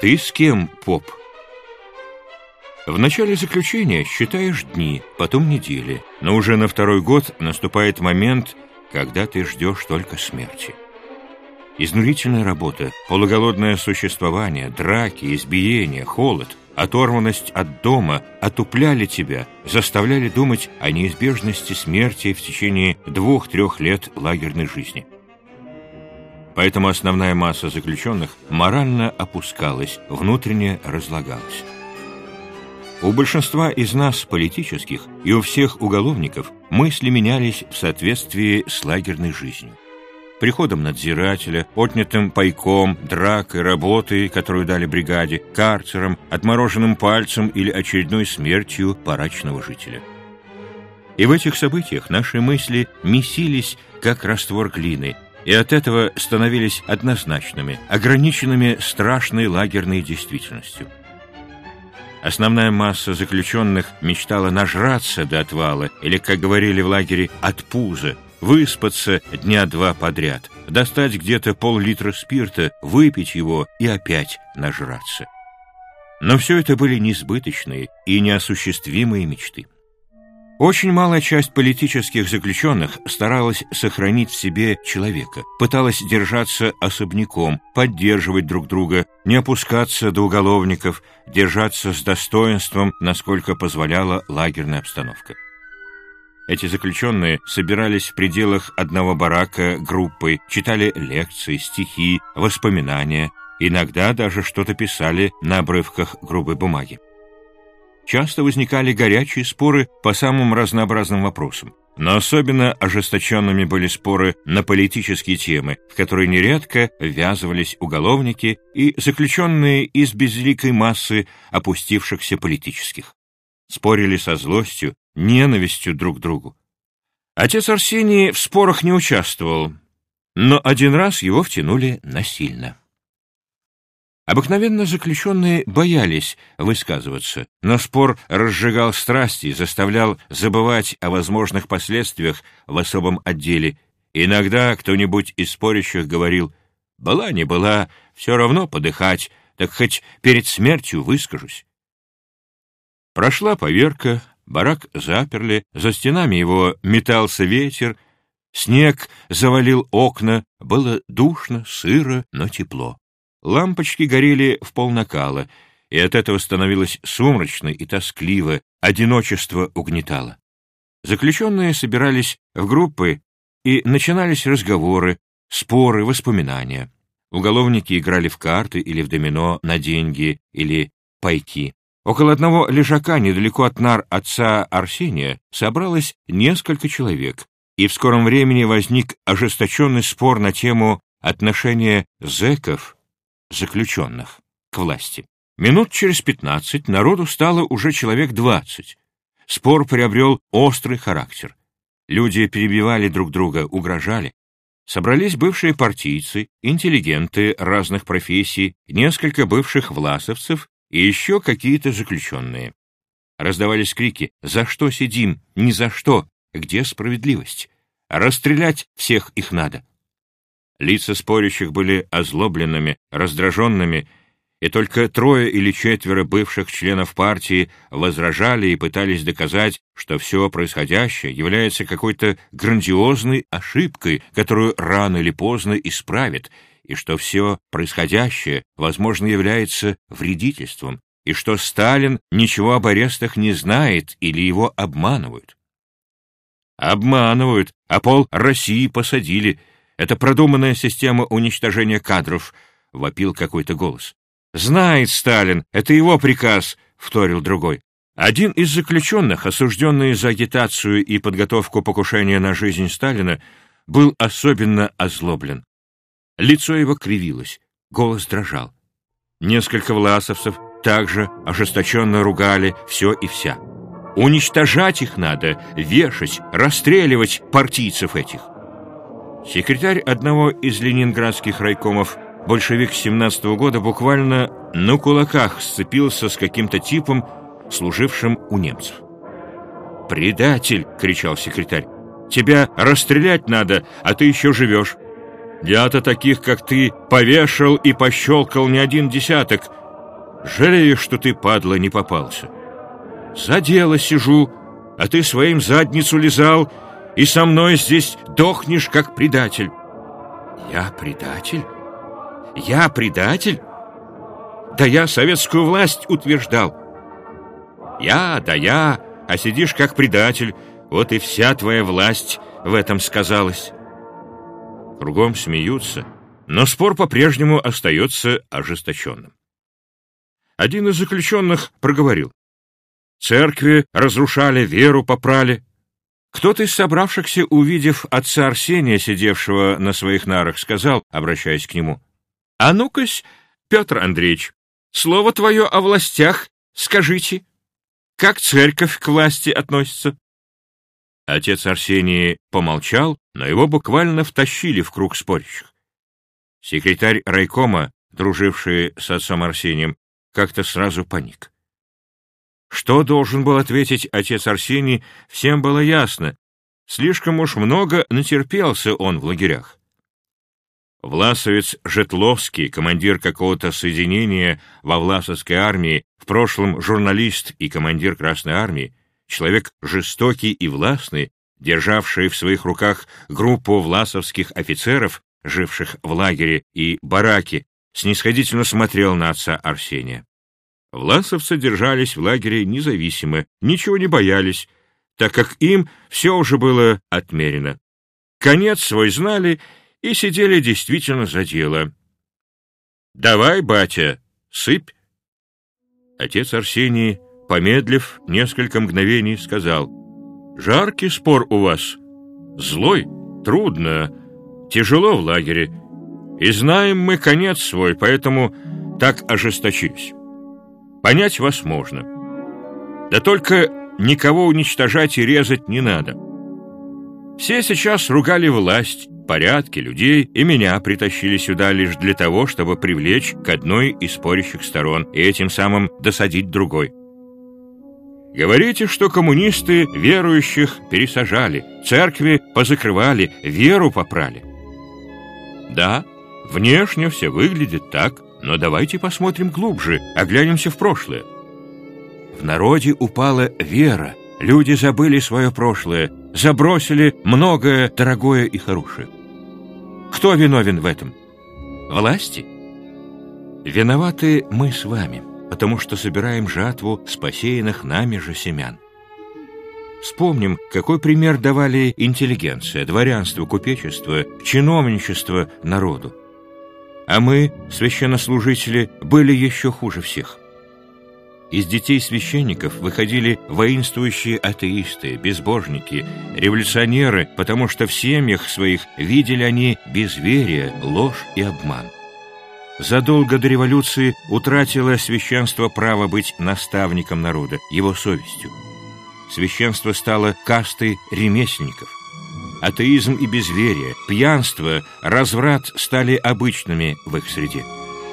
Ты с кем, поп? В начале заключения считаешь дни, потом недели, но уже на второй год наступает момент, когда ты ждешь только смерти. Изнурительная работа, полуголодное существование, драки, избиения, холод, оторванность от дома отупляли тебя, заставляли думать о неизбежности смерти в течение двух-трех лет лагерной жизни. Поэтому основная масса заключенных морально опускалась, внутренне разлагалась. У большинства из нас, политических, и у всех уголовников, мысли менялись в соответствии с лагерной жизнью. Приходом надзирателя, отнятым пайком, дракой, работой, которую дали бригаде, карцером, отмороженным пальцем или очередной смертью парачного жителя. И в этих событиях наши мысли месились, как раствор глины, и от этого становились однозначными, ограниченными страшной лагерной действительностью. Основная масса заключенных мечтала нажраться до отвала, или, как говорили в лагере, от пуза, выспаться дня два подряд, достать где-то пол-литра спирта, выпить его и опять нажраться. Но все это были несбыточные и неосуществимые мечты. Очень малая часть политических заключенных старалась сохранить в себе человека, пыталась держаться особняком, поддерживать друг друга, не опускаться до уголовников, держаться с достоинством, насколько позволяла лагерная обстановка. Эти заключенные собирались в пределах одного барака группой, читали лекции, стихи, воспоминания, иногда даже что-то писали на обрывках грубой бумаги часто возникали горячие споры по самым разнообразным вопросам. Но особенно ожесточенными были споры на политические темы, в которые нередко ввязывались уголовники и заключенные из безликой массы опустившихся политических. Спорили со злостью, ненавистью друг к другу. Отец Арсений в спорах не участвовал, но один раз его втянули насильно. Обыкновенно заключенные боялись высказываться, но спор разжигал страсти, заставлял забывать о возможных последствиях в особом отделе. Иногда кто-нибудь из спорящих говорил «Была не была, все равно подыхать, так хоть перед смертью выскажусь». Прошла поверка, барак заперли, за стенами его метался ветер, снег завалил окна, было душно, сыро, но тепло. Лампочки горели в полнакала, и от этого становилось сумрачно и тоскливо, одиночество угнетало. Заключенные собирались в группы, и начинались разговоры, споры, воспоминания. Уголовники играли в карты или в домино на деньги или пайки. Около одного лежака недалеко от нар отца Арсения собралось несколько человек, и в скором времени возник ожесточенный спор на тему отношения зэков заключенных к власти. Минут через пятнадцать народу стало уже человек двадцать. Спор приобрел острый характер. Люди перебивали друг друга, угрожали. Собрались бывшие партийцы, интеллигенты разных профессий, несколько бывших власовцев и еще какие-то заключенные. Раздавались крики «За что сидим? Ни за что! Где справедливость? Расстрелять всех их надо!» Лица спорящих были озлобленными, раздраженными, и только трое или четверо бывших членов партии возражали и пытались доказать, что все происходящее является какой-то грандиозной ошибкой, которую рано или поздно исправят, и что все происходящее, возможно, является вредительством, и что Сталин ничего об арестах не знает или его обманывают. Обманывают, а пол России посадили — это продуманная система уничтожения кадров, — вопил какой-то голос. «Знает Сталин, это его приказ», — вторил другой. Один из заключенных, осужденный за агитацию и подготовку покушения на жизнь Сталина, был особенно озлоблен. Лицо его кривилось, голос дрожал. Несколько власовцев также ожесточенно ругали все и вся. Уничтожать их надо, вешать, расстреливать партийцев этих. Секретарь одного из ленинградских райкомов, большевик 17 -го года, буквально на кулаках сцепился с каким-то типом, служившим у немцев. «Предатель!» — кричал секретарь. «Тебя расстрелять надо, а ты еще живешь. Я-то таких, как ты, повешал и пощелкал не один десяток. Жалею, что ты, падла, не попался. За дело сижу, а ты своим задницу лизал, и со мной здесь дохнешь, как предатель. Я предатель? Я предатель? Да я советскую власть утверждал. Я, да я, а сидишь как предатель, вот и вся твоя власть в этом сказалась. Кругом смеются, но спор по-прежнему остается ожесточенным. Один из заключенных проговорил. Церкви разрушали, веру попрали. Кто-то из собравшихся, увидев отца Арсения, сидевшего на своих нарах, сказал, обращаясь к нему, «А ну-кась, Петр Андреевич, слово твое о властях скажите, как церковь к власти относится?» Отец Арсений помолчал, но его буквально втащили в круг спорящих. Секретарь райкома, друживший с отцом Арсением, как-то сразу паник. Что должен был ответить отец Арсений, всем было ясно. Слишком уж много натерпелся он в лагерях. Власовец Жетловский, командир какого-то соединения во Власовской армии, в прошлом журналист и командир Красной армии, человек жестокий и властный, державший в своих руках группу власовских офицеров, живших в лагере и бараке, снисходительно смотрел на отца Арсения. Власовцы держались в лагере независимо, ничего не боялись, так как им все уже было отмерено. Конец свой знали и сидели действительно за дело. «Давай, батя, сыпь!» Отец Арсений, помедлив несколько мгновений, сказал, «Жаркий спор у вас, злой, трудно, тяжело в лагере, и знаем мы конец свой, поэтому так ожесточились». Понять вас можно. Да только никого уничтожать и резать не надо. Все сейчас ругали власть, порядки, людей, и меня притащили сюда лишь для того, чтобы привлечь к одной из спорящих сторон и этим самым досадить другой. Говорите, что коммунисты верующих пересажали, церкви позакрывали, веру попрали. Да, внешне все выглядит так, но давайте посмотрим глубже, оглянемся в прошлое. В народе упала вера, люди забыли свое прошлое, забросили многое дорогое и хорошее. Кто виновен в этом? Власти? Виноваты мы с вами, потому что собираем жатву с посеянных нами же семян. Вспомним, какой пример давали интеллигенция, дворянство, купечество, чиновничество народу. А мы, священнослужители, были еще хуже всех. Из детей священников выходили воинствующие атеисты, безбожники, революционеры, потому что в семьях своих видели они безверие, ложь и обман. Задолго до революции утратило священство право быть наставником народа, его совестью. Священство стало кастой ремесленников. Атеизм и безверие, пьянство, разврат стали обычными в их среде.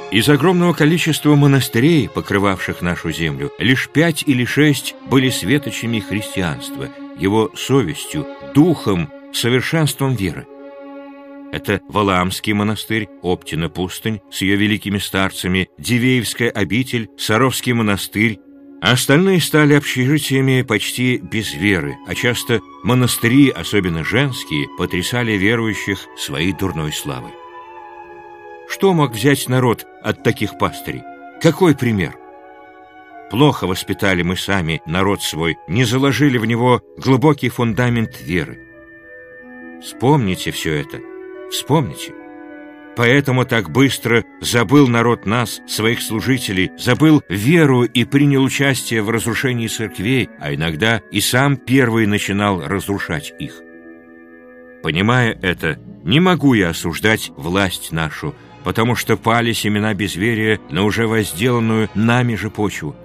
Из огромного количества монастырей, покрывавших нашу землю, лишь пять или шесть были светочами христианства, его совестью, духом, совершенством веры. Это Валаамский монастырь, Оптина пустынь с ее великими старцами, Дивеевская обитель, Саровский монастырь, остальные стали общежитиями почти без веры, а часто монастыри, особенно женские, потрясали верующих своей дурной славой. Что мог взять народ от таких пастырей? Какой пример? Плохо воспитали мы сами народ свой, не заложили в него глубокий фундамент веры. Вспомните все это, вспомните. Поэтому так быстро забыл народ нас, своих служителей, забыл веру и принял участие в разрушении церквей, а иногда и сам первый начинал разрушать их. Понимая это, не могу я осуждать власть нашу, потому что пали семена безверия на уже возделанную нами же почву.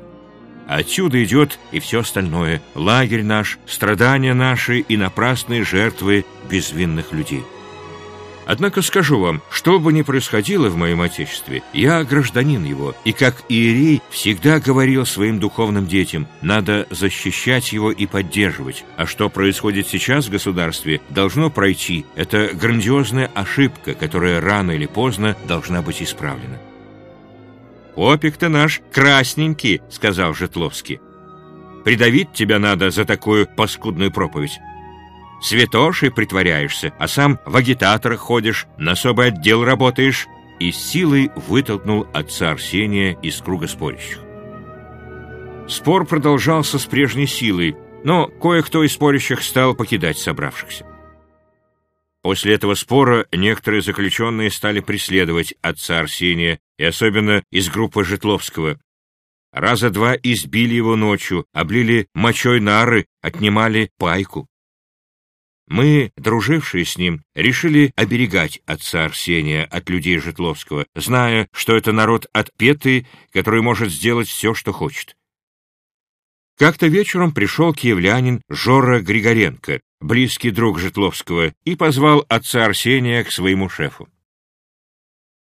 Отсюда идет и все остальное, лагерь наш, страдания наши и напрасные жертвы безвинных людей. Однако скажу вам, что бы ни происходило в моем Отечестве, я гражданин его, и как иерей всегда говорил своим духовным детям, надо защищать его и поддерживать, а что происходит сейчас в государстве, должно пройти. Это грандиозная ошибка, которая рано или поздно должна быть исправлена. «Попик-то наш красненький», — сказал Житловский. «Придавить тебя надо за такую паскудную проповедь. Святошей притворяешься, а сам в агитаторах ходишь, на особый отдел работаешь» и силой вытолкнул отца Арсения из круга спорящих. Спор продолжался с прежней силой, но кое-кто из спорящих стал покидать собравшихся. После этого спора некоторые заключенные стали преследовать отца Арсения, и особенно из группы Житловского. Раза два избили его ночью, облили мочой нары, отнимали пайку. Мы, дружившие с ним, решили оберегать отца Арсения от людей Житловского, зная, что это народ отпетый, который может сделать все, что хочет. Как-то вечером пришел киевлянин Жора Григоренко, близкий друг Житловского, и позвал отца Арсения к своему шефу.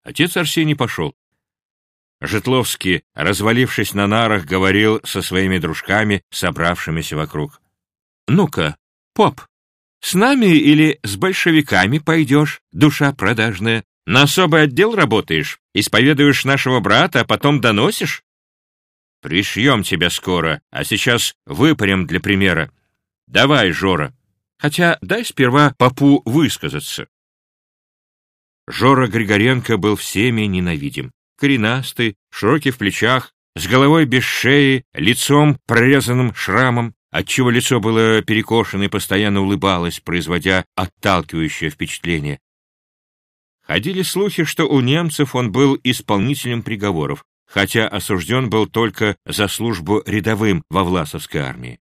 Отец Арсений пошел. Житловский, развалившись на нарах, говорил со своими дружками, собравшимися вокруг. «Ну-ка, поп, с нами или с большевиками пойдешь, душа продажная? На особый отдел работаешь, исповедуешь нашего брата, а потом доносишь?» «Пришьем тебя скоро, а сейчас выпарим для примера. Давай, Жора. Хотя дай сперва попу высказаться». Жора Григоренко был всеми ненавидим. Коренастый, широкий в плечах, с головой без шеи, лицом прорезанным шрамом, отчего лицо было перекошено и постоянно улыбалось, производя отталкивающее впечатление. Ходили слухи, что у немцев он был исполнителем приговоров, хотя осужден был только за службу рядовым во Власовской армии.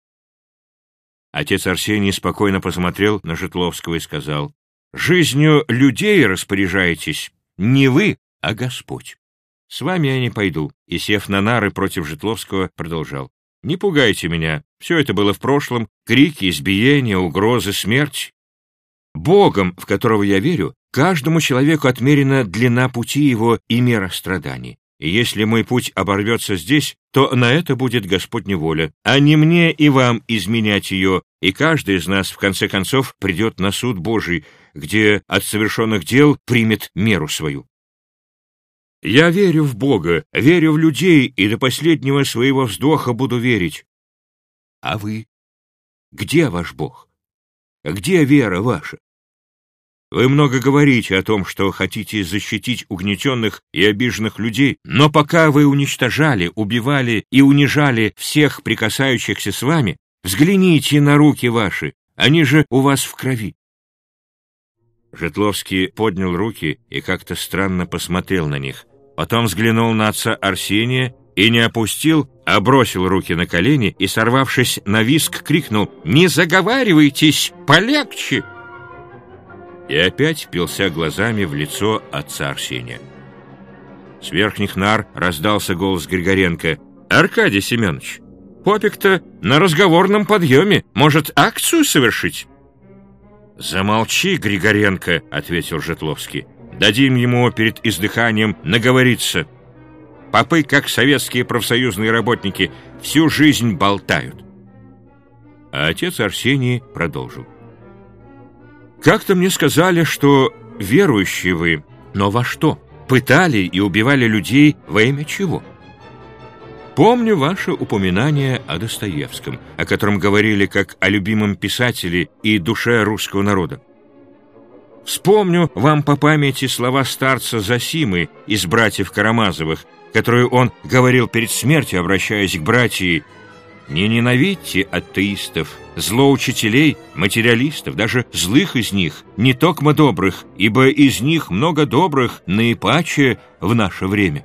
Отец Арсений спокойно посмотрел на Житловского и сказал, «Жизнью людей распоряжаетесь не вы, а Господь. С вами я не пойду», и, сев на нары против Житловского, продолжал. «Не пугайте меня, все это было в прошлом, крики, избиения, угрозы, смерть. Богом, в которого я верю, каждому человеку отмерена длина пути его и мера страданий. И если мой путь оборвется здесь, то на это будет Господня воля, а не мне и вам изменять ее, и каждый из нас, в конце концов, придет на суд Божий, где от совершенных дел примет меру свою. Я верю в Бога, верю в людей, и до последнего своего вздоха буду верить. А вы? Где ваш Бог? Где вера ваша? Вы много говорите о том, что хотите защитить угнетенных и обиженных людей, но пока вы уничтожали, убивали и унижали всех прикасающихся с вами, взгляните на руки ваши, они же у вас в крови. Жетловский поднял руки и как-то странно посмотрел на них. Потом взглянул на отца Арсения и не опустил, а бросил руки на колени и, сорвавшись на виск, крикнул «Не заговаривайтесь! Полегче!» и опять впился глазами в лицо отца Арсения. С верхних нар раздался голос Григоренко. «Аркадий Семенович, попик-то на разговорном подъеме. Может, акцию совершить?» «Замолчи, Григоренко», — ответил Жетловский. «Дадим ему перед издыханием наговориться. Попы, как советские профсоюзные работники, всю жизнь болтают». А отец Арсений продолжил. Как-то мне сказали, что верующие вы, но во что? Пытали и убивали людей во имя чего? Помню ваше упоминание о Достоевском, о котором говорили как о любимом писателе и душе русского народа. Вспомню вам по памяти слова старца Засимы из «Братьев Карамазовых», которые он говорил перед смертью, обращаясь к братьям не ненавидьте атеистов, злоучителей, материалистов, даже злых из них, не токмо добрых, ибо из них много добрых, наипаче в наше время.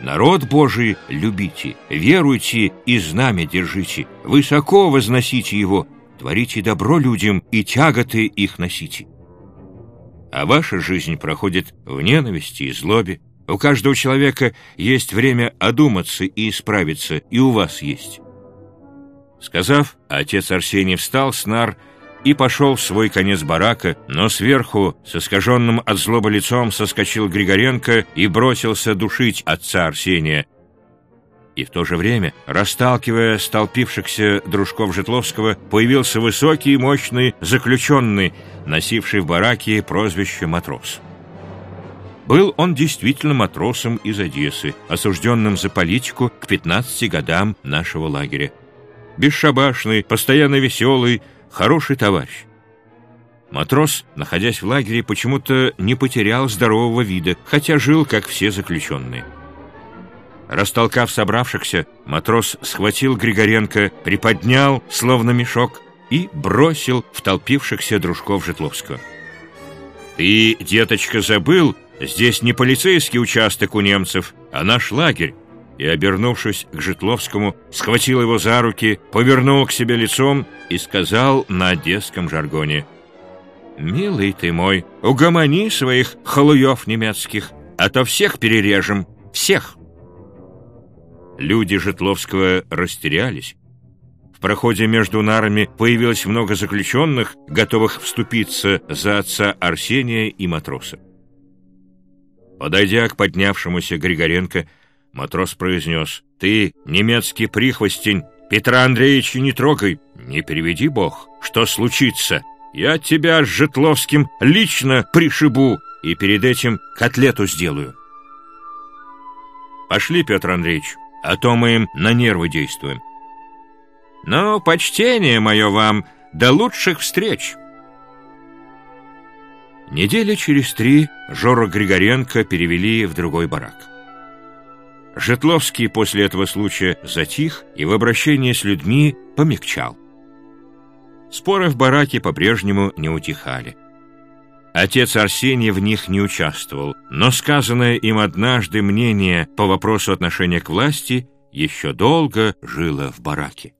Народ Божий любите, веруйте и знамя держите, высоко возносите его, творите добро людям и тяготы их носите. А ваша жизнь проходит в ненависти и злобе. У каждого человека есть время одуматься и исправиться, и у вас есть. Сказав, отец Арсений встал с нар и пошел в свой конец барака, но сверху, с искаженным от злобы лицом, соскочил Григоренко и бросился душить отца Арсения. И в то же время, расталкивая столпившихся дружков Житловского, появился высокий и мощный заключенный, носивший в бараке прозвище «Матрос». Был он действительно матросом из Одессы, осужденным за политику к 15 годам нашего лагеря. Бесшабашный, постоянно веселый, хороший товарищ. Матрос, находясь в лагере, почему-то не потерял здорового вида, хотя жил, как все заключенные. Растолкав собравшихся, матрос схватил Григоренко, приподнял, словно мешок, и бросил в толпившихся дружков Житловского. «Ты, деточка, забыл, здесь не полицейский участок у немцев, а наш лагерь!» И, обернувшись к Житловскому, схватил его за руки, повернул к себе лицом и сказал на одесском жаргоне — «Милый ты мой, угомони своих халуев немецких, а то всех перережем, всех!» Люди Житловского растерялись. В проходе между нарами появилось много заключенных, готовых вступиться за отца Арсения и матроса. Подойдя к поднявшемуся Григоренко, матрос произнес, «Ты, немецкий прихвостень, Петра Андреевича не трогай, не переведи Бог, что случится?» Я тебя с Житловским лично пришибу и перед этим котлету сделаю. Пошли, Петр Андреевич, а то мы им на нервы действуем. Ну, почтение мое вам, до лучших встреч. Недели через три Жору Григоренко перевели в другой барак. Житловский после этого случая затих и в обращении с людьми помягчал. Споры в бараке по-прежнему не утихали. Отец Арсений в них не участвовал, но сказанное им однажды мнение по вопросу отношения к власти еще долго жило в бараке.